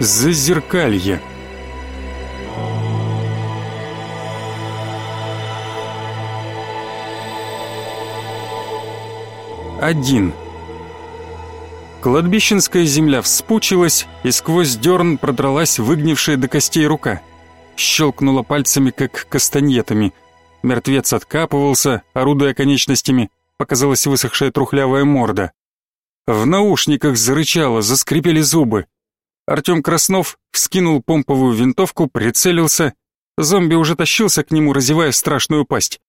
Зазеркалье. Один. Кладбищенская земля вспучилась, и сквозь дерн продралась выгнившая до костей рука. Щелкнула пальцами, как кастаньетами. Мертвец откапывался, орудуя конечностями, показалась высохшая трухлявая морда. В наушниках зарычало, заскрипели зубы. Артем Краснов вскинул помповую винтовку, прицелился. Зомби уже тащился к нему, разевая страшную пасть.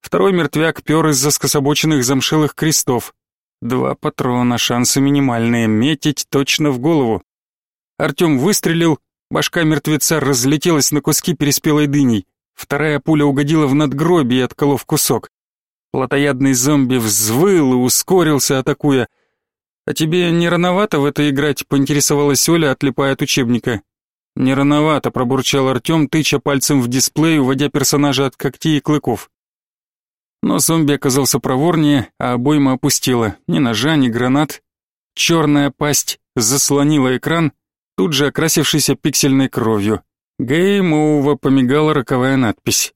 Второй мертвяк пер из-за скособоченных замшелых крестов. Два патрона, шансы минимальные, метить точно в голову. Артем выстрелил, башка мертвеца разлетелась на куски переспелой дыней. Вторая пуля угодила в надгробие, отколов кусок. Плотоядный зомби взвыл и ускорился, атакуя. «А тебе не рановато в это играть?» — поинтересовалась Оля, отлипая от учебника. «Не рановато», — пробурчал Артем, тыча пальцем в дисплей, уводя персонажа от когтей и клыков. Но зомби оказался проворнее, а обойма опустила. Ни ножа, ни гранат. Черная пасть заслонила экран, тут же окрасившийся пиксельной кровью. «Гейм помигала роковая надпись.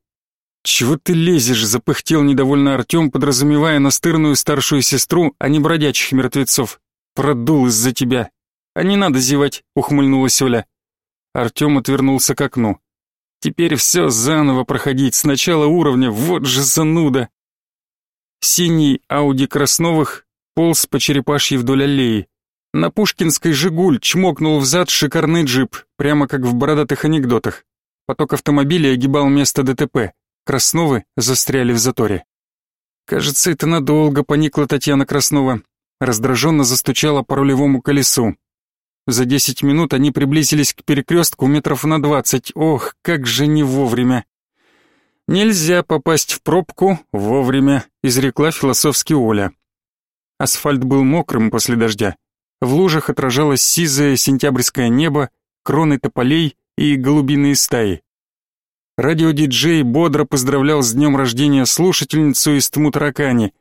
«Чего ты лезешь?» — запыхтел недовольно Артем, подразумевая настырную старшую сестру, а не бродячих мертвецов. «Продул из-за тебя». «А не надо зевать», — ухмыльнулась Оля. Артем отвернулся к окну. «Теперь все заново проходить, с начала уровня, вот же зануда». Синий Ауди Красновых полз по черепашьей вдоль аллеи. На Пушкинской «Жигуль» чмокнул взад шикарный джип, прямо как в бородатых анекдотах. Поток автомобилей огибал место ДТП. Красновы застряли в заторе. Кажется, это надолго поникла Татьяна Краснова. Раздраженно застучала по рулевому колесу. За десять минут они приблизились к перекрестку метров на двадцать. Ох, как же не вовремя. Нельзя попасть в пробку вовремя, изрекла философски Оля. Асфальт был мокрым после дождя. В лужах отражалось сизое сентябрьское небо, кроны тополей и голубиные стаи. Радиодиджей бодро поздравлял с днем рождения слушательницу из Тмутаракани.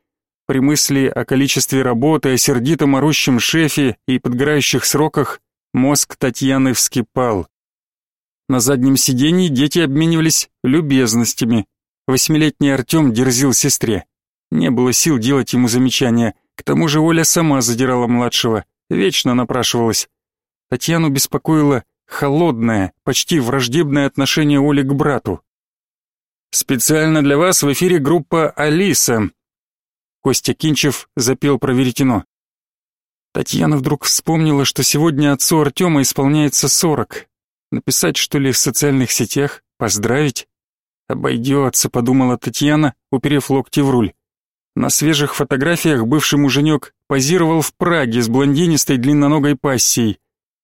При мысли о количестве работы, о сердитом орущем шефе и подгорающих сроках мозг Татьяны вскипал. На заднем сиденье дети обменивались любезностями. Восьмилетний Артем дерзил сестре. Не было сил делать ему замечания. К тому же Оля сама задирала младшего, вечно напрашивалась. Татьяну беспокоило холодное, почти враждебное отношение Оли к брату. «Специально для вас в эфире группа «Алиса». Костя Кинчев запел про веретено. Татьяна вдруг вспомнила, что сегодня отцу Артема исполняется сорок. Написать, что ли, в социальных сетях? Поздравить? Обойдется, подумала Татьяна, уперев локти в руль. На свежих фотографиях бывший муженек позировал в Праге с блондинистой длинноногой пассией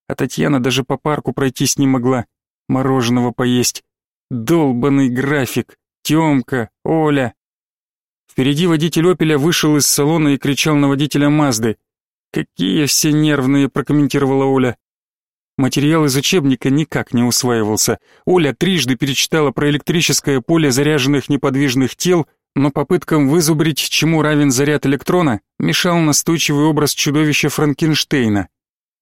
а Татьяна даже по парку пройтись не могла, мороженого поесть. Долбанный график, Тёмка, Оля. Впереди водитель «Опеля» вышел из салона и кричал на водителя «Мазды». «Какие все нервные», — прокомментировала Оля. Материал из учебника никак не усваивался. Оля трижды перечитала про электрическое поле заряженных неподвижных тел, но попыткам вызубрить, чему равен заряд электрона, мешал настойчивый образ чудовища Франкенштейна.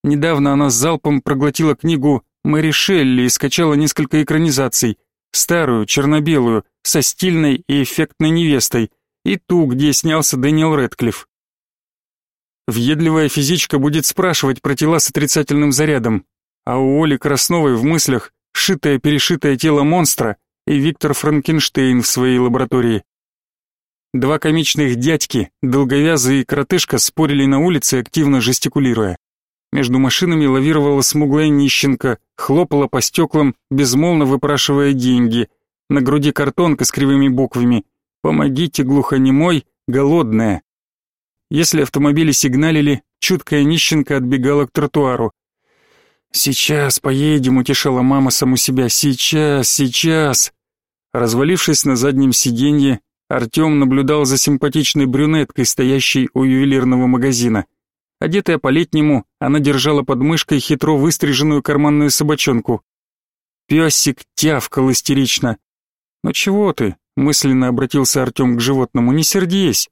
Недавно она с залпом проглотила книгу Мэри Шелли и скачала несколько экранизаций. Старую, черно-белую, со стильной и эффектной невестой, и ту, где снялся Дэниел Рэдклифф. Въедливая физичка будет спрашивать про тела с отрицательным зарядом, а у Оли Красновой в мыслях шитое-перешитое тело монстра и Виктор Франкенштейн в своей лаборатории. Два комичных дядьки, долговязый и коротышка, спорили на улице, активно жестикулируя. Между машинами лавировала смуглая нищенка, хлопала по стеклам, безмолвно выпрашивая деньги. На груди картонка с кривыми буквами «Помогите, глухонемой, голодная». Если автомобили сигналили, чуткая нищенка отбегала к тротуару. «Сейчас поедем», — утешала мама саму себя. «Сейчас, сейчас». Развалившись на заднем сиденье, Артем наблюдал за симпатичной брюнеткой, стоящей у ювелирного магазина. Одетая по-летнему, она держала под мышкой хитро выстриженную карманную собачонку. Песик тявкал истерично. «Ну чего ты?» — мысленно обратился Артем к животному. «Не сердись!»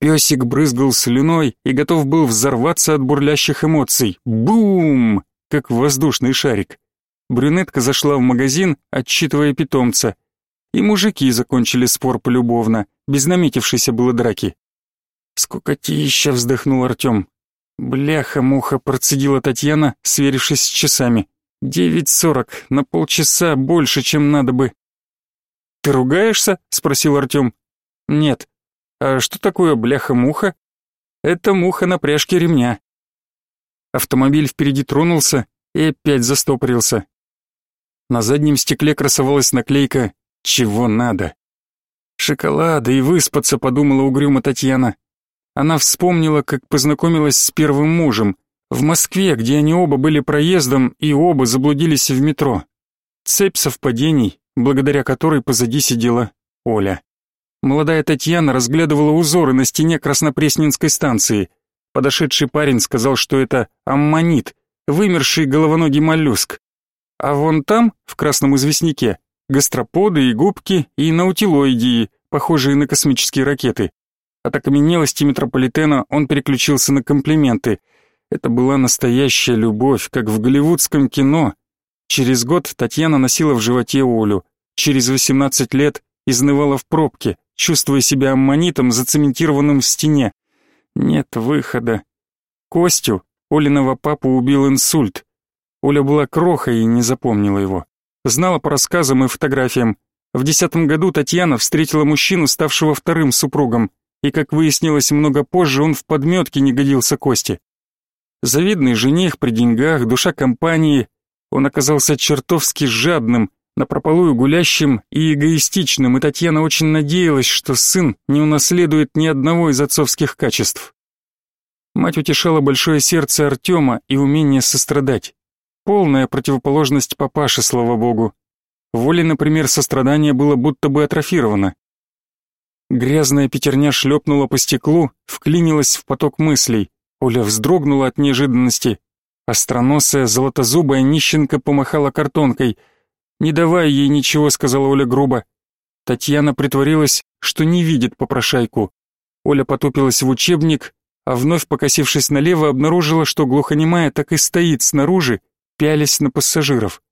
Песик брызгал слюной и готов был взорваться от бурлящих эмоций. Бум! как воздушный шарик. Брюнетка зашла в магазин, отчитывая питомца. И мужики закончили спор полюбовно, без наметившейся было драки. «Скукотища!» — вздохнул Артем. «Бляха-муха!» — процедила Татьяна, сверившись с часами. «Девять сорок, на полчаса больше, чем надо бы». «Ты ругаешься?» — спросил Артем. «Нет. А что такое бляха-муха?» «Это муха на пряжке ремня». Автомобиль впереди тронулся и опять застопорился. На заднем стекле красовалась наклейка «Чего надо?». «Шоколада и выспаться», — подумала угрюмо Татьяна. Она вспомнила, как познакомилась с первым мужем в Москве, где они оба были проездом и оба заблудились в метро. Цепь совпадений, благодаря которой позади сидела Оля. Молодая Татьяна разглядывала узоры на стене Краснопресненской станции. Подошедший парень сказал, что это аммонит, вымерший головоногий моллюск. А вон там, в красном известняке, гастроподы и губки и наутилоидии, похожие на космические ракеты. От окаменелости метрополитена он переключился на комплименты. Это была настоящая любовь, как в голливудском кино. Через год Татьяна носила в животе Олю. Через 18 лет изнывала в пробке, чувствуя себя аммонитом, зацементированным в стене. Нет выхода. Костю, Олиного папу, убил инсульт. Оля была крохой и не запомнила его. Знала по рассказам и фотографиям. В десятом году Татьяна встретила мужчину, ставшего вторым супругом и, как выяснилось много позже, он в подметке не годился Косте. Завидный жених при деньгах, душа компании, он оказался чертовски жадным, напропалую гулящим и эгоистичным, и Татьяна очень надеялась, что сын не унаследует ни одного из отцовских качеств. Мать утешала большое сердце Артема и умение сострадать. Полная противоположность папаше, слава богу. Воле, например, сострадание было будто бы атрофировано. Грязная пятерня шлепнула по стеклу, вклинилась в поток мыслей. Оля вздрогнула от неожиданности. Остроносая, золотозубая нищенка помахала картонкой. «Не давай ей ничего», — сказала Оля грубо. Татьяна притворилась, что не видит попрошайку. Оля потупилась в учебник, а вновь покосившись налево, обнаружила, что глухонемая так и стоит снаружи, пялясь на пассажиров.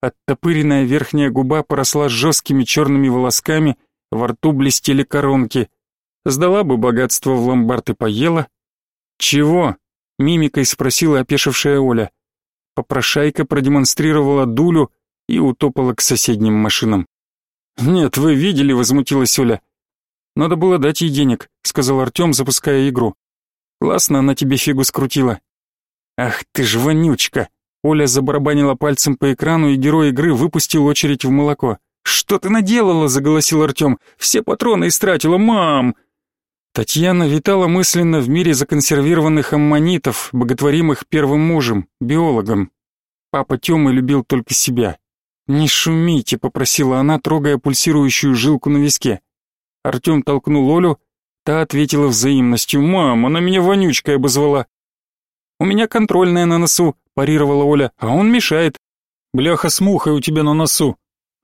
Оттопыренная верхняя губа поросла жесткими черными волосками, во рту блестели коронки. Сдала бы богатство в ломбард и поела. «Чего?» — мимикой спросила опешившая Оля. Попрошайка продемонстрировала дулю и утопала к соседним машинам. «Нет, вы видели», — возмутилась Оля. «Надо было дать ей денег», — сказал Артем, запуская игру. «Классно она тебе фигу скрутила». «Ах ты ж вонючка!» Оля забарабанила пальцем по экрану, и герой игры выпустил очередь в молоко. «Что ты наделала?» — заголосил Артем. «Все патроны истратила, мам!» Татьяна витала мысленно в мире законсервированных аммонитов, боготворимых первым мужем, биологом. Папа Тёмы любил только себя. «Не шумите», — попросила она, трогая пульсирующую жилку на виске. Артем толкнул Олю, та ответила взаимностью. «Мам, она меня вонючкой обозвала». «У меня контрольная на носу», — парировала Оля, — «а он мешает». «Бляха с мухой у тебя на носу»,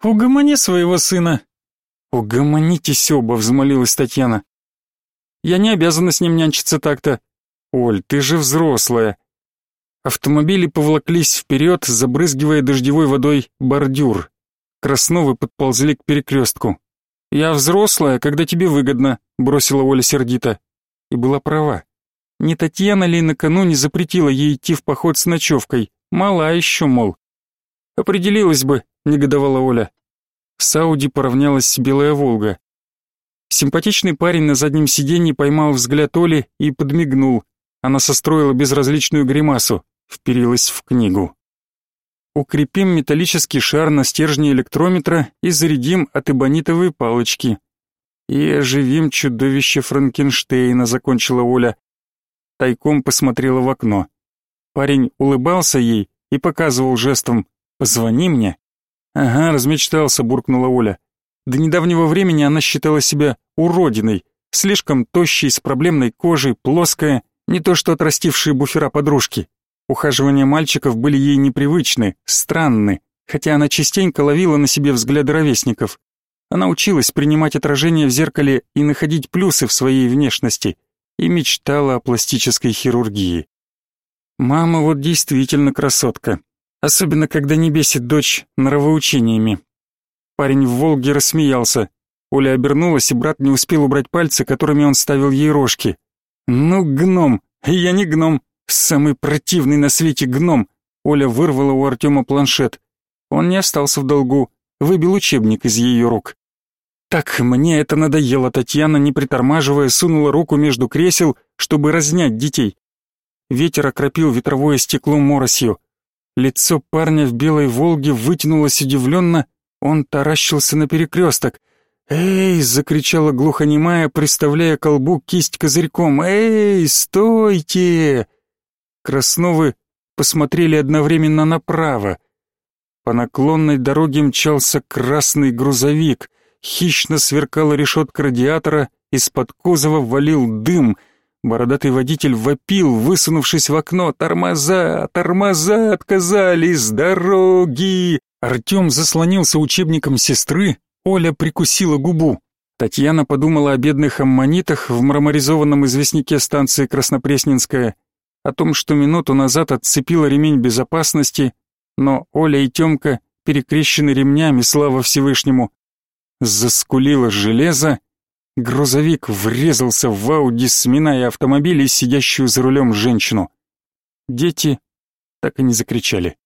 «Угомони своего сына!» «Угомонитесь оба!» — взмолилась Татьяна. «Я не обязана с ним нянчиться так-то. Оль, ты же взрослая!» Автомобили повлаклись вперед, забрызгивая дождевой водой бордюр. Красновы подползли к перекрестку. «Я взрослая, когда тебе выгодно», — бросила Оля сердито. И была права. Не Татьяна ли накануне запретила ей идти в поход с ночевкой? Мала еще, мол. Определилась бы, негодовала Оля. С Ауди поравнялась белая Волга. Симпатичный парень на заднем сиденье поймал взгляд Оли и подмигнул. Она состроила безразличную гримасу, вперилась в книгу. Укрепим металлический шар на стержне электрометра и зарядим от эбонитовой палочки. И оживим чудовище Франкенштейна, закончила Оля. Тайком посмотрела в окно. Парень улыбался ей и показывал жестом «Позвони мне». «Ага, размечтался», — буркнула Оля. До недавнего времени она считала себя уродиной, слишком тощей, с проблемной кожей, плоская, не то что отрастившие буфера подружки. Ухаживания мальчиков были ей непривычны, странны, хотя она частенько ловила на себе взгляды ровесников. Она училась принимать отражение в зеркале и находить плюсы в своей внешности и мечтала о пластической хирургии. Мама вот действительно красотка. Особенно, когда не бесит дочь нравоучениями. Парень в «Волге» рассмеялся. Оля обернулась, и брат не успел убрать пальцы, которыми он ставил ей рожки. «Ну, гном! Я не гном! Самый противный на свете гном!» Оля вырвала у Артема планшет. Он не остался в долгу, выбил учебник из ее рук. Так мне это надоело, Татьяна, не притормаживая, сунула руку между кресел, чтобы разнять детей. Ветер окропил ветровое стекло моросью. Лицо парня в белой «Волге» вытянулось удивленно, он таращился на перекресток. «Эй!» — закричала глухонемая, приставляя колбу кисть козырьком. «Эй, стойте!» Красновы посмотрели одновременно направо. По наклонной дороге мчался красный грузовик. Хищно сверкала решетка радиатора, из-под кузова валил дым. Бородатый водитель вопил, высунувшись в окно. «Тормоза! Тормоза отказались! Дороги!» Артем заслонился учебником сестры, Оля прикусила губу. Татьяна подумала о бедных аммонитах в мраморизованном известняке станции Краснопресненская, о том, что минуту назад отцепила ремень безопасности, но Оля и Тёмка перекрещены ремнями, слава Всевышнему. Заскулило железо, грузовик врезался в Ауди, сминая автомобиль и сидящую за рулем женщину. Дети так и не закричали.